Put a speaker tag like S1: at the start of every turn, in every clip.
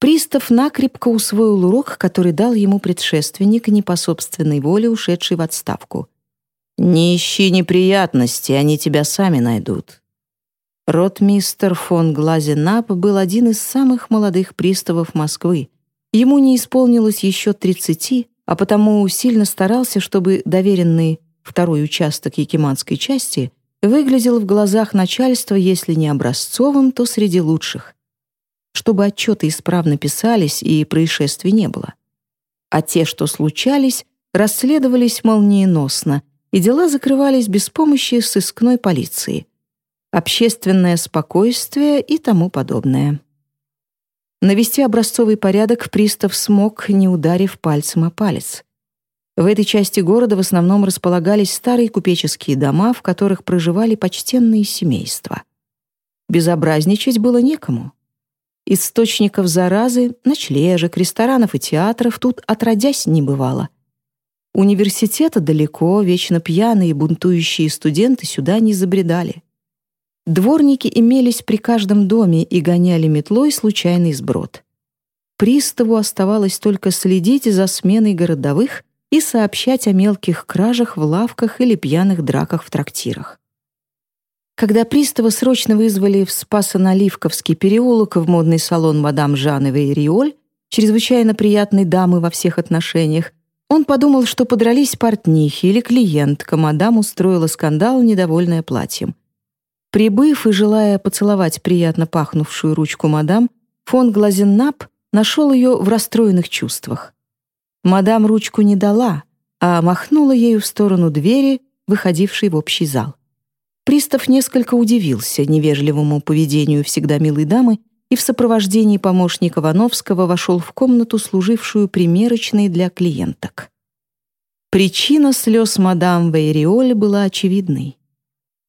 S1: Пристав накрепко усвоил урок, который дал ему предшественник, не по собственной воле ушедший в отставку. «Не ищи неприятностей, они тебя сами найдут». Ротмистер фон Глазенап был один из самых молодых приставов Москвы. Ему не исполнилось еще тридцати, а потому сильно старался, чтобы доверенный второй участок Якиманской части выглядел в глазах начальства, если не образцовым, то среди лучших. Чтобы отчеты исправно писались и происшествий не было. А те, что случались, расследовались молниеносно, и дела закрывались без помощи сыскной полиции. Общественное спокойствие и тому подобное. Навести образцовый порядок пристав смог, не ударив пальцем о палец. В этой части города в основном располагались старые купеческие дома, в которых проживали почтенные семейства. Безобразничать было некому. Источников заразы, ночлежек, ресторанов и театров тут отродясь не бывало. Университета далеко, вечно пьяные и бунтующие студенты сюда не забредали. Дворники имелись при каждом доме и гоняли метлой случайный сброд. Приставу оставалось только следить за сменой городовых и сообщать о мелких кражах в лавках или пьяных драках в трактирах. Когда пристава срочно вызвали в Спасо-Наливковский переулок в модный салон мадам Жановой Риоль, чрезвычайно приятной дамы во всех отношениях, он подумал, что подрались портнихи или клиентка, мадам устроила скандал, недовольная платьем. Прибыв и желая поцеловать приятно пахнувшую ручку мадам, фон Глазеннап нашел ее в расстроенных чувствах. Мадам ручку не дала, а махнула ею в сторону двери, выходившей в общий зал. Пристав несколько удивился невежливому поведению всегда милой дамы и в сопровождении помощника Вановского вошел в комнату, служившую примерочной для клиенток. Причина слез мадам Вейриоль была очевидной.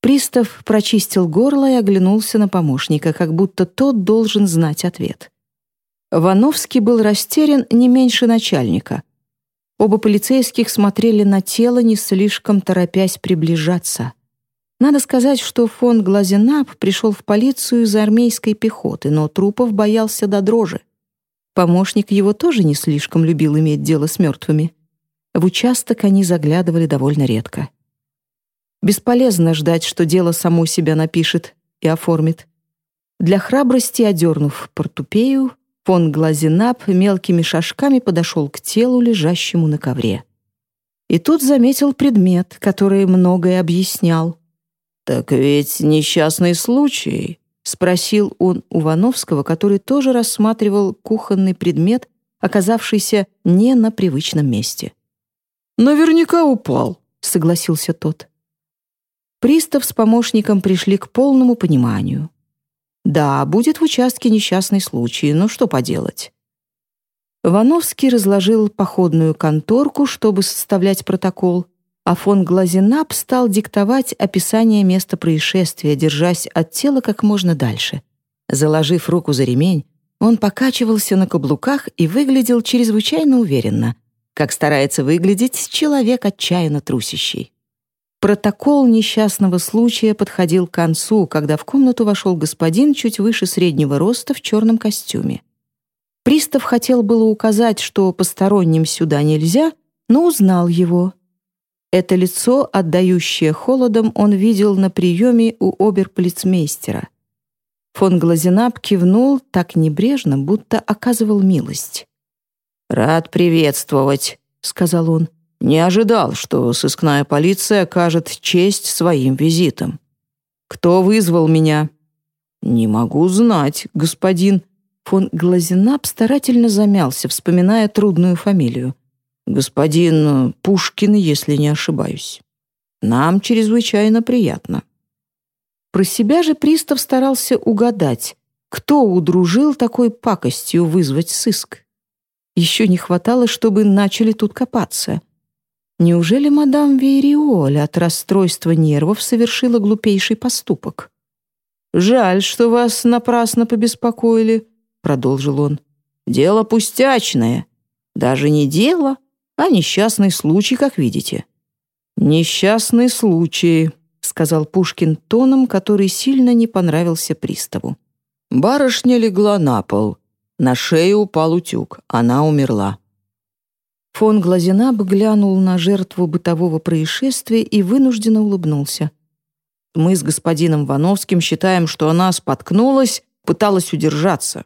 S1: Пристав прочистил горло и оглянулся на помощника, как будто тот должен знать ответ. Вановский был растерян не меньше начальника. Оба полицейских смотрели на тело, не слишком торопясь приближаться. Надо сказать, что фон Глазенап пришел в полицию из армейской пехоты, но трупов боялся до дрожи. Помощник его тоже не слишком любил иметь дело с мертвыми. В участок они заглядывали довольно редко. Бесполезно ждать, что дело само себя напишет и оформит. Для храбрости, одернув портупею, фон Глазенап мелкими шажками подошел к телу, лежащему на ковре. И тут заметил предмет, который многое объяснял. «Так ведь несчастный случай», — спросил он у Вановского, который тоже рассматривал кухонный предмет, оказавшийся не на привычном месте. «Наверняка упал», — согласился тот. Пристав с помощником пришли к полному пониманию. Да, будет в участке несчастный случай, но что поделать? Вановский разложил походную конторку, чтобы составлять протокол, а фон Глазенап стал диктовать описание места происшествия, держась от тела как можно дальше. Заложив руку за ремень, он покачивался на каблуках и выглядел чрезвычайно уверенно, как старается выглядеть человек отчаянно трусящий. Протокол несчастного случая подходил к концу, когда в комнату вошел господин чуть выше среднего роста в черном костюме. Пристав хотел было указать, что посторонним сюда нельзя, но узнал его. Это лицо, отдающее холодом, он видел на приеме у оберполицмейстера. Фон Глазенап кивнул так небрежно, будто оказывал милость. «Рад приветствовать», — сказал он. Не ожидал, что сыскная полиция окажет честь своим визитом. Кто вызвал меня? Не могу знать, господин. Фон Глазенап старательно замялся, вспоминая трудную фамилию. Господин Пушкин, если не ошибаюсь. Нам чрезвычайно приятно. Про себя же пристав старался угадать, кто удружил такой пакостью вызвать сыск. Еще не хватало, чтобы начали тут копаться. Неужели мадам Вейриоль от расстройства нервов совершила глупейший поступок? «Жаль, что вас напрасно побеспокоили», — продолжил он. «Дело пустячное. Даже не дело, а несчастный случай, как видите». «Несчастный случай», — сказал Пушкин тоном, который сильно не понравился приставу. Барышня легла на пол. На шею упал утюг, она умерла. Фон Глазенаб глянул на жертву бытового происшествия и вынужденно улыбнулся. Мы с господином Вановским считаем, что она споткнулась, пыталась удержаться.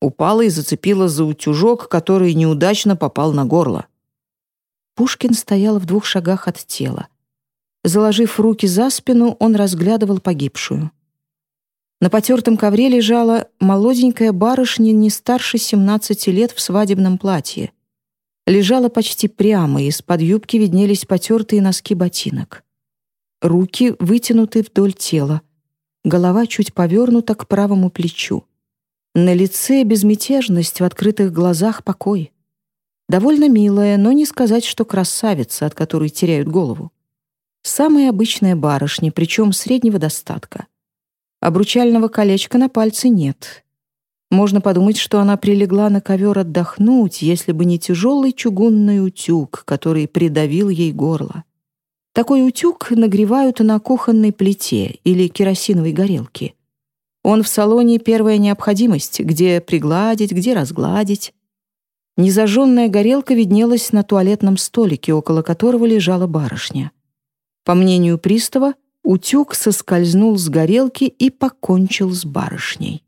S1: Упала и зацепила за утюжок, который неудачно попал на горло. Пушкин стоял в двух шагах от тела. Заложив руки за спину, он разглядывал погибшую. На потертом ковре лежала молоденькая барышня не старше 17 лет в свадебном платье. Лежала почти прямо, из-под юбки виднелись потертые носки ботинок. Руки вытянуты вдоль тела. Голова чуть повернута к правому плечу. На лице безмятежность, в открытых глазах покой. Довольно милая, но не сказать, что красавица, от которой теряют голову. Самая обычная барышня, причем среднего достатка. Обручального колечка на пальце нет. Можно подумать, что она прилегла на ковер отдохнуть, если бы не тяжелый чугунный утюг, который придавил ей горло. Такой утюг нагревают на кухонной плите или керосиновой горелке. Он в салоне первая необходимость, где пригладить, где разгладить. Незажженная горелка виднелась на туалетном столике, около которого лежала барышня. По мнению пристава, утюг соскользнул с горелки и покончил с барышней.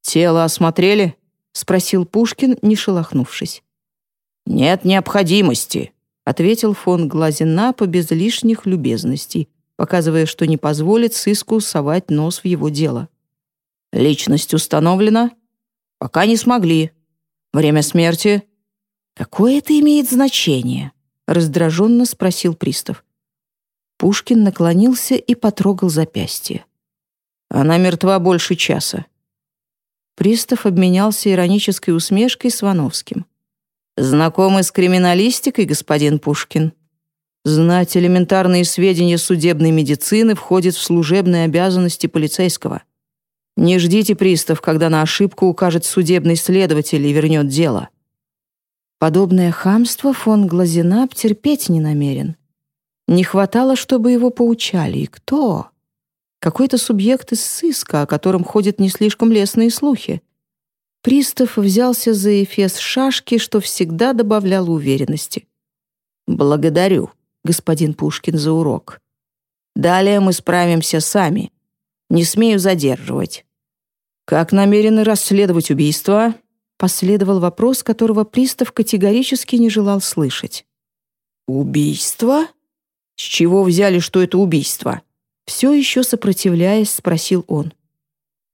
S1: «Тело осмотрели?» — спросил Пушкин, не шелохнувшись. «Нет необходимости», ответил фон Глазенапа без лишних любезностей, показывая, что не позволит сыску совать нос в его дело. «Личность установлена?» «Пока не смогли. Время смерти?» «Какое это имеет значение?» — раздраженно спросил пристав. Пушкин наклонился и потрогал запястье. «Она мертва больше часа». Пристав обменялся иронической усмешкой с Вановским. Знакомы с криминалистикой, господин Пушкин? Знать элементарные сведения судебной медицины входит в служебные обязанности полицейского. Не ждите пристав, когда на ошибку укажет судебный следователь и вернет дело. Подобное хамство фон Глазенап терпеть не намерен. Не хватало, чтобы его поучали. И кто? Какой-то субъект из сыска, о котором ходят не слишком лестные слухи. Пристав взялся за эфес шашки, что всегда добавлял уверенности. «Благодарю, господин Пушкин, за урок. Далее мы справимся сами. Не смею задерживать». «Как намерены расследовать убийство?» Последовал вопрос, которого пристав категорически не желал слышать. «Убийство? С чего взяли, что это убийство?» Все еще сопротивляясь, спросил он.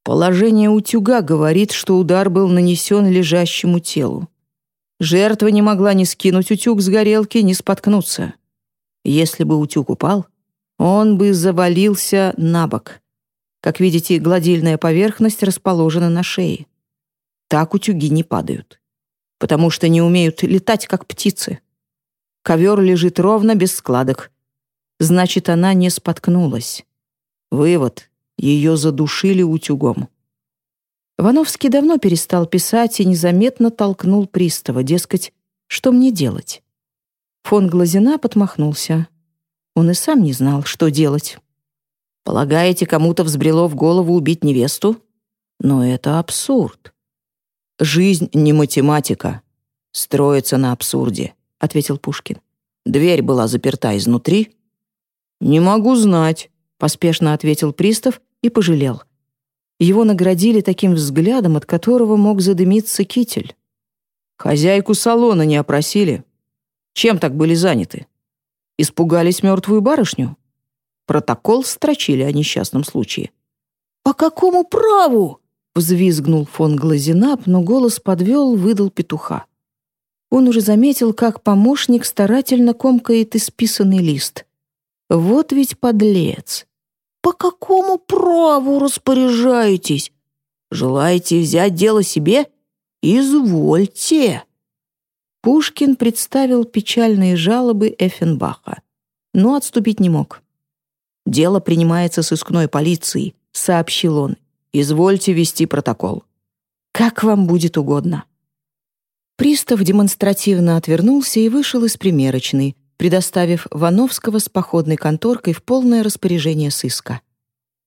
S1: Положение утюга говорит, что удар был нанесен лежащему телу. Жертва не могла ни скинуть утюг с горелки, ни споткнуться. Если бы утюг упал, он бы завалился на бок. Как видите, гладильная поверхность расположена на шее. Так утюги не падают, потому что не умеют летать, как птицы. Ковер лежит ровно, без складок. Значит, она не споткнулась. Вывод ее задушили утюгом. Вановский давно перестал писать и незаметно толкнул пристава, дескать, что мне делать? Фон Глазина подмахнулся. Он и сам не знал, что делать. Полагаете, кому-то взбрело в голову убить невесту? Но это абсурд. Жизнь не математика. Строится на абсурде, ответил Пушкин. Дверь была заперта изнутри. Не могу знать, поспешно ответил пристав и пожалел. Его наградили таким взглядом, от которого мог задымиться китель. Хозяйку салона не опросили. Чем так были заняты? Испугались мертвую барышню? Протокол строчили о несчастном случае. «По какому праву?» — взвизгнул фон Глазенап, но голос подвел, выдал петуха. Он уже заметил, как помощник старательно комкает исписанный лист. Вот ведь подлец. По какому праву распоряжаетесь? Желаете взять дело себе? Извольте. Пушкин представил печальные жалобы Эффенбаха, но отступить не мог. «Дело принимается сыскной полицией», — сообщил он. «Извольте вести протокол». «Как вам будет угодно». Пристав демонстративно отвернулся и вышел из примерочной, предоставив Вановского с походной конторкой в полное распоряжение сыска.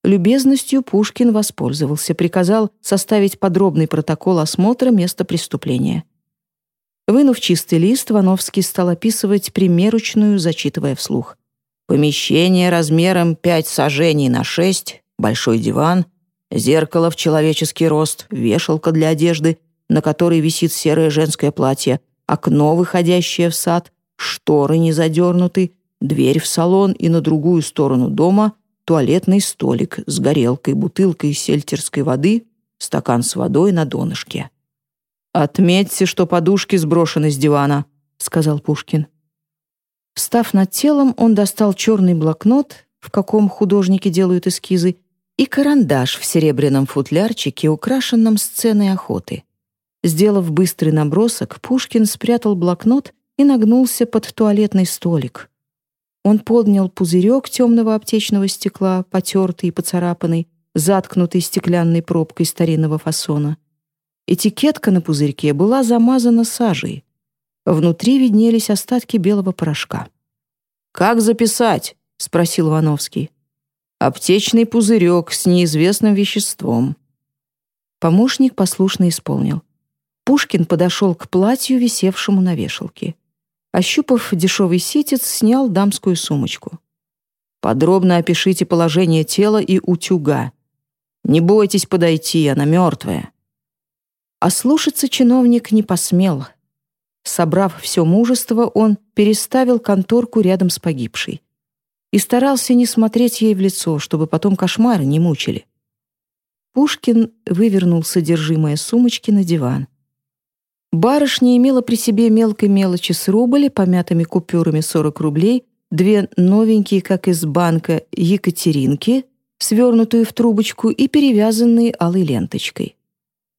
S1: Любезностью Пушкин воспользовался, приказал составить подробный протокол осмотра места преступления. Вынув чистый лист, Вановский стал описывать примерочную, зачитывая вслух. Помещение размером 5 сажений на 6, большой диван, зеркало в человеческий рост, вешалка для одежды, на которой висит серое женское платье, окно, выходящее в сад, шторы не задернуты, дверь в салон и на другую сторону дома туалетный столик с горелкой, бутылкой сельтерской воды, стакан с водой на донышке. «Отметьте, что подушки сброшены с дивана», — сказал Пушкин. Встав над телом, он достал черный блокнот, в каком художники делают эскизы, и карандаш в серебряном футлярчике, украшенном сценой охоты. Сделав быстрый набросок, Пушкин спрятал блокнот и нагнулся под туалетный столик. Он поднял пузырек темного аптечного стекла, потертый и поцарапанный, заткнутый стеклянной пробкой старинного фасона. Этикетка на пузырьке была замазана сажей. Внутри виднелись остатки белого порошка. «Как записать?» — спросил Вановский. «Аптечный пузырек с неизвестным веществом». Помощник послушно исполнил. Пушкин подошел к платью, висевшему на вешалке. Ощупав дешевый ситец, снял дамскую сумочку. «Подробно опишите положение тела и утюга. Не бойтесь подойти, она мертвая». А слушаться чиновник не посмел — Собрав все мужество, он переставил конторку рядом с погибшей и старался не смотреть ей в лицо, чтобы потом кошмары не мучили. Пушкин вывернул содержимое сумочки на диван. Барышня имела при себе мелкой мелочи с рубли, помятыми купюрами 40 рублей, две новенькие, как из банка, Екатеринки, свернутую в трубочку и перевязанные алой ленточкой.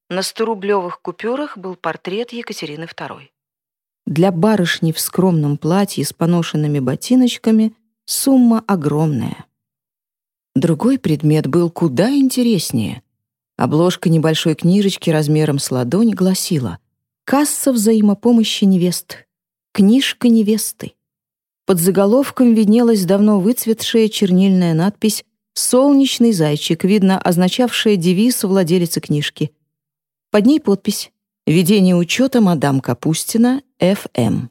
S1: На 100-рублевых купюрах был портрет Екатерины II. Для барышни в скромном платье с поношенными ботиночками сумма огромная. Другой предмет был куда интереснее. Обложка небольшой книжечки размером с ладонь гласила «Касса взаимопомощи невест. Книжка невесты». Под заголовком виднелась давно выцветшая чернильная надпись «Солнечный зайчик», видно, означавшая девиз владелицы книжки. Под ней подпись «Ведение учета мадам Капустина, Ф.М.».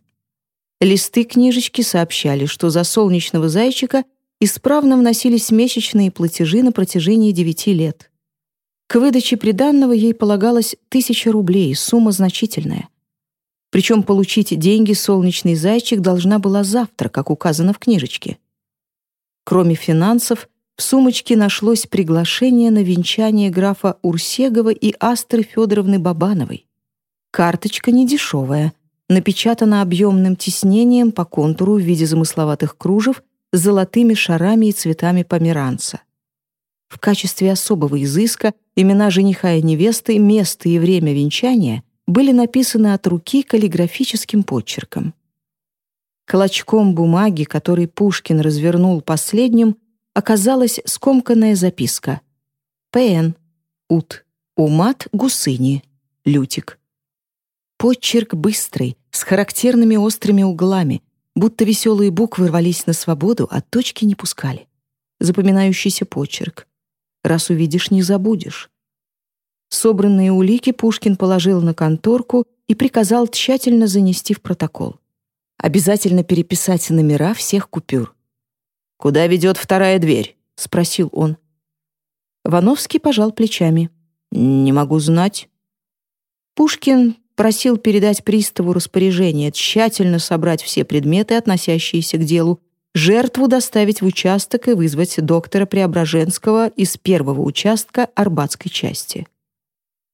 S1: Листы книжечки сообщали, что за солнечного зайчика исправно вносились месячные платежи на протяжении девяти лет. К выдаче приданного ей полагалось тысяча рублей, сумма значительная. Причем получить деньги солнечный зайчик должна была завтра, как указано в книжечке. Кроме финансов, в сумочке нашлось приглашение на венчание графа Урсегова и Астры Федоровны Бабановой. Карточка недешевая, напечатана объемным тиснением по контуру в виде замысловатых кружев с золотыми шарами и цветами померанца. В качестве особого изыска имена жениха и невесты, место и время венчания были написаны от руки каллиграфическим подчерком. Клочком бумаги, который Пушкин развернул последним, оказалась скомканная записка. «П.Н. Ут. Умат Гусыни. Лютик. Почерк быстрый, с характерными острыми углами, будто веселые буквы рвались на свободу, а точки не пускали. Запоминающийся почерк. Раз увидишь, не забудешь. Собранные улики Пушкин положил на конторку и приказал тщательно занести в протокол. Обязательно переписать номера всех купюр. «Куда ведет вторая дверь?» — спросил он. Вановский пожал плечами. «Не могу знать». Пушкин просил передать приставу распоряжение тщательно собрать все предметы, относящиеся к делу, жертву доставить в участок и вызвать доктора Преображенского из первого участка Арбатской части.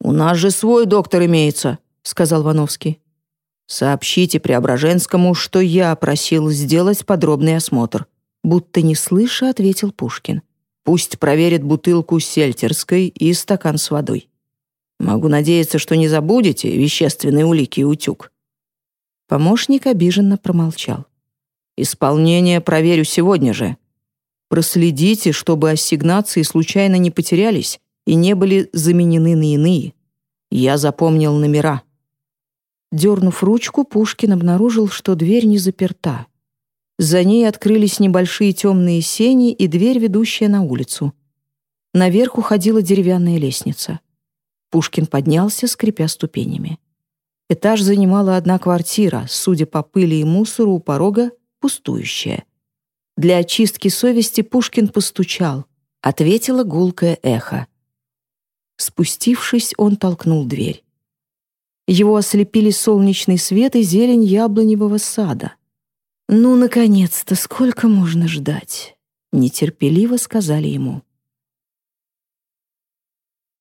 S1: «У нас же свой доктор имеется», — сказал Вановский. «Сообщите Преображенскому, что я просил сделать подробный осмотр», будто не слыша, ответил Пушкин. «Пусть проверит бутылку сельтерской и стакан с водой». Могу надеяться, что не забудете вещественные улики и утюг». Помощник обиженно промолчал. «Исполнение проверю сегодня же. Проследите, чтобы ассигнации случайно не потерялись и не были заменены на иные. Я запомнил номера». Дернув ручку, Пушкин обнаружил, что дверь не заперта. За ней открылись небольшие темные сени и дверь, ведущая на улицу. Наверх уходила деревянная лестница. Пушкин поднялся, скрипя ступенями. Этаж занимала одна квартира, судя по пыли и мусору у порога, пустующая. Для очистки совести Пушкин постучал. Ответило гулкое эхо. Спустившись, он толкнул дверь. Его ослепили солнечный свет и зелень яблоневого сада. «Ну, наконец-то, сколько можно ждать?» — нетерпеливо сказали ему.